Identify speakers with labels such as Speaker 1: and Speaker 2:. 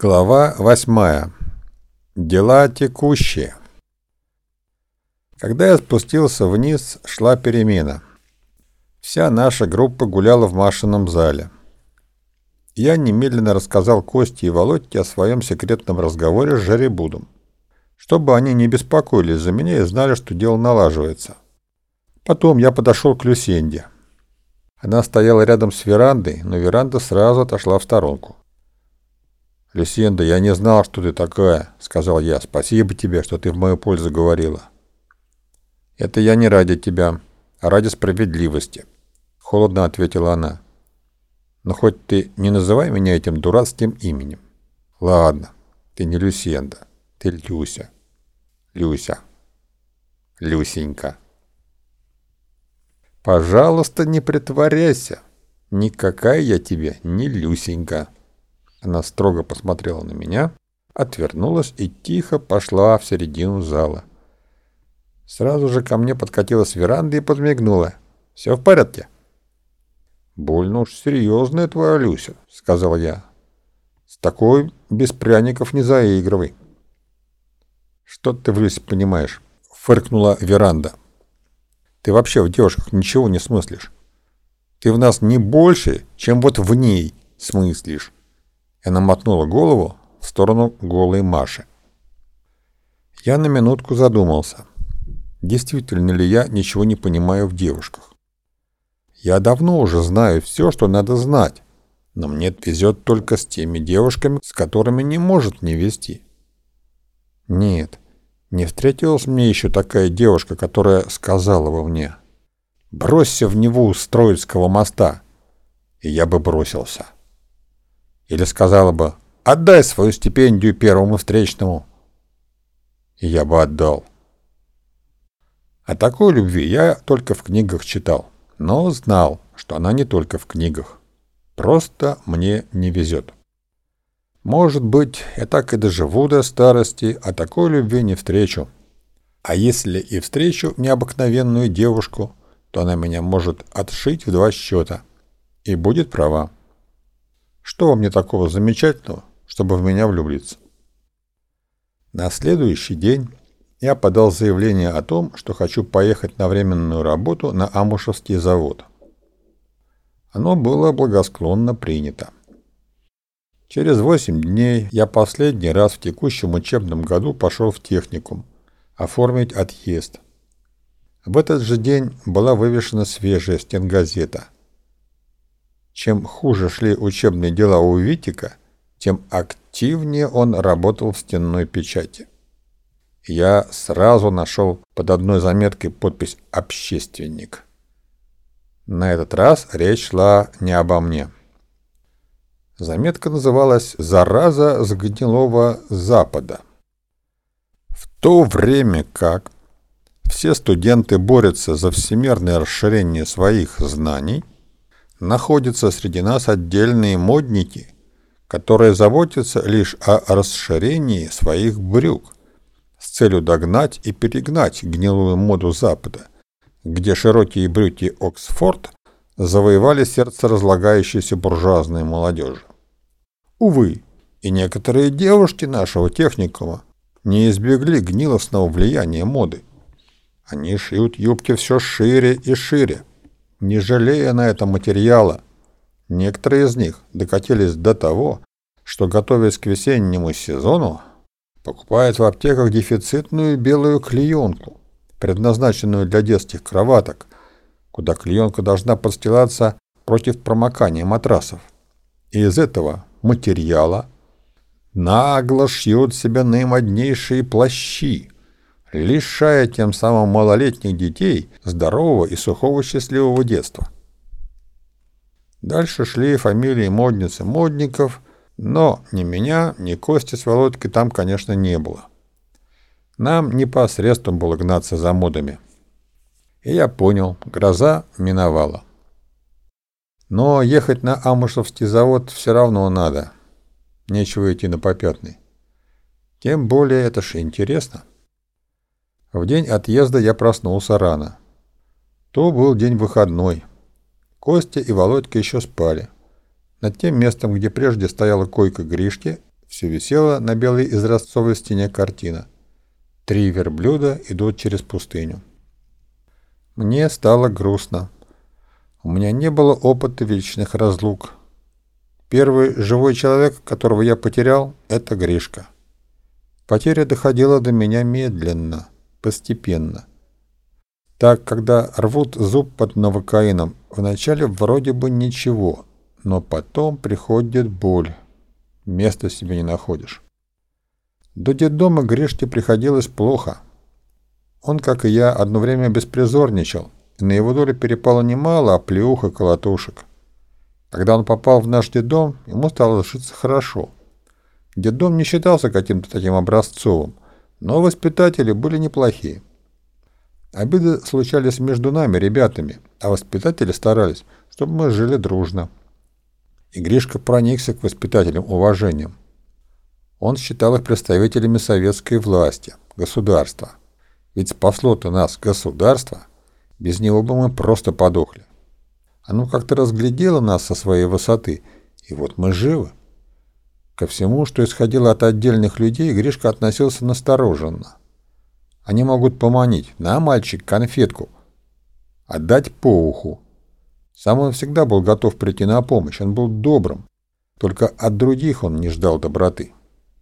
Speaker 1: Глава восьмая. Дела текущие. Когда я спустился вниз, шла перемена. Вся наша группа гуляла в Машином зале. Я немедленно рассказал Косте и Володьке о своем секретном разговоре с Жеребудом, чтобы они не беспокоились за меня и знали, что дело налаживается. Потом я подошел к Люсенде. Она стояла рядом с верандой, но веранда сразу отошла в сторонку. «Люсенда, я не знал, что ты такая», — сказал я. «Спасибо тебе, что ты в мою пользу говорила». «Это я не ради тебя, а ради справедливости», — холодно ответила она. «Но хоть ты не называй меня этим дурацким именем». «Ладно, ты не Люсенда, ты Люся». «Люся». «Люсенька». «Пожалуйста, не притворяйся. Никакая я тебе не Люсенька». Она строго посмотрела на меня, отвернулась и тихо пошла в середину зала. Сразу же ко мне подкатила с веранды и подмигнула. «Все в порядке?» «Больно уж серьезная твоя Люся», — сказал я. «С такой без пряников не заигрывай». «Что ты в Люсе понимаешь?» — фыркнула веранда. «Ты вообще в девушках ничего не смыслишь. Ты в нас не больше, чем вот в ней смыслишь. Она мотнула голову в сторону голой Маши. Я на минутку задумался. Действительно ли я ничего не понимаю в девушках? Я давно уже знаю все, что надо знать, но мне везет только с теми девушками, с которыми не может не вести. Нет, не встретилась мне еще такая девушка, которая сказала бы мне «Бросься в него с Троицкого моста», и я бы бросился. Или сказала бы «Отдай свою стипендию первому встречному». И я бы отдал. О такой любви я только в книгах читал, но знал, что она не только в книгах. Просто мне не везет. Может быть, я так и доживу до старости, а такой любви не встречу. А если и встречу необыкновенную девушку, то она меня может отшить в два счета. И будет права. Что во мне такого замечательного, чтобы в меня влюбиться? На следующий день я подал заявление о том, что хочу поехать на временную работу на Амушевский завод. Оно было благосклонно принято. Через восемь дней я последний раз в текущем учебном году пошел в техникум оформить отъезд. В этот же день была вывешена свежая стенгазета – чем хуже шли учебные дела у Витика, тем активнее он работал в стенной печати. Я сразу нашел под одной заметкой подпись «Общественник». На этот раз речь шла не обо мне. Заметка называлась «Зараза с гнилого Запада». В то время как все студенты борются за всемирное расширение своих знаний – находятся среди нас отдельные модники, которые заботятся лишь о расширении своих брюк с целью догнать и перегнать гнилую моду Запада, где широкие брюки Оксфорд завоевали сердце разлагающейся буржуазной молодежи. Увы, и некоторые девушки нашего техникума не избегли гнилостного влияния моды. Они шьют юбки все шире и шире, не жалея на это материала. Некоторые из них докатились до того, что, готовясь к весеннему сезону, покупают в аптеках дефицитную белую клеенку, предназначенную для детских кроваток, куда клеенка должна подстилаться против промокания матрасов. И из этого материала нагло шьют себе наимоднейшие плащи, лишая тем самым малолетних детей здорового и сухого счастливого детства. Дальше шли фамилии модницы модников, но ни меня, ни Кости с Володькой там, конечно, не было. Нам не по средствам было гнаться за модами. И я понял, гроза миновала. Но ехать на Амушевский завод все равно надо. Нечего идти на попятный. Тем более это же интересно. В день отъезда я проснулся рано. То был день выходной. Костя и Володька еще спали. Над тем местом, где прежде стояла койка Гришки, все висела на белой изразцовой стене картина. Три верблюда идут через пустыню. Мне стало грустно. У меня не было опыта вечных разлук. Первый живой человек, которого я потерял, это Гришка. Потеря доходила до меня медленно, постепенно. Так, когда рвут зуб под новокаином, вначале вроде бы ничего, но потом приходит боль. Места себе не находишь. До детдома Гришке приходилось плохо. Он, как и я, одно время беспризорничал, и на его долю перепало немало оплеух и колотушек. Когда он попал в наш детдом, ему стало житься хорошо. Детдом не считался каким-то таким образцовым, но воспитатели были неплохие. Обиды случались между нами, ребятами, а воспитатели старались, чтобы мы жили дружно. И Гришка проникся к воспитателям уважением. Он считал их представителями советской власти, государства. Ведь спасло-то нас государство, без него бы мы просто подохли. Оно как-то разглядело нас со своей высоты, и вот мы живы. Ко всему, что исходило от отдельных людей, Гришка относился настороженно. Они могут поманить. На, мальчик, конфетку. Отдать по уху. Сам он всегда был готов прийти на помощь. Он был добрым. Только от других он не ждал доброты.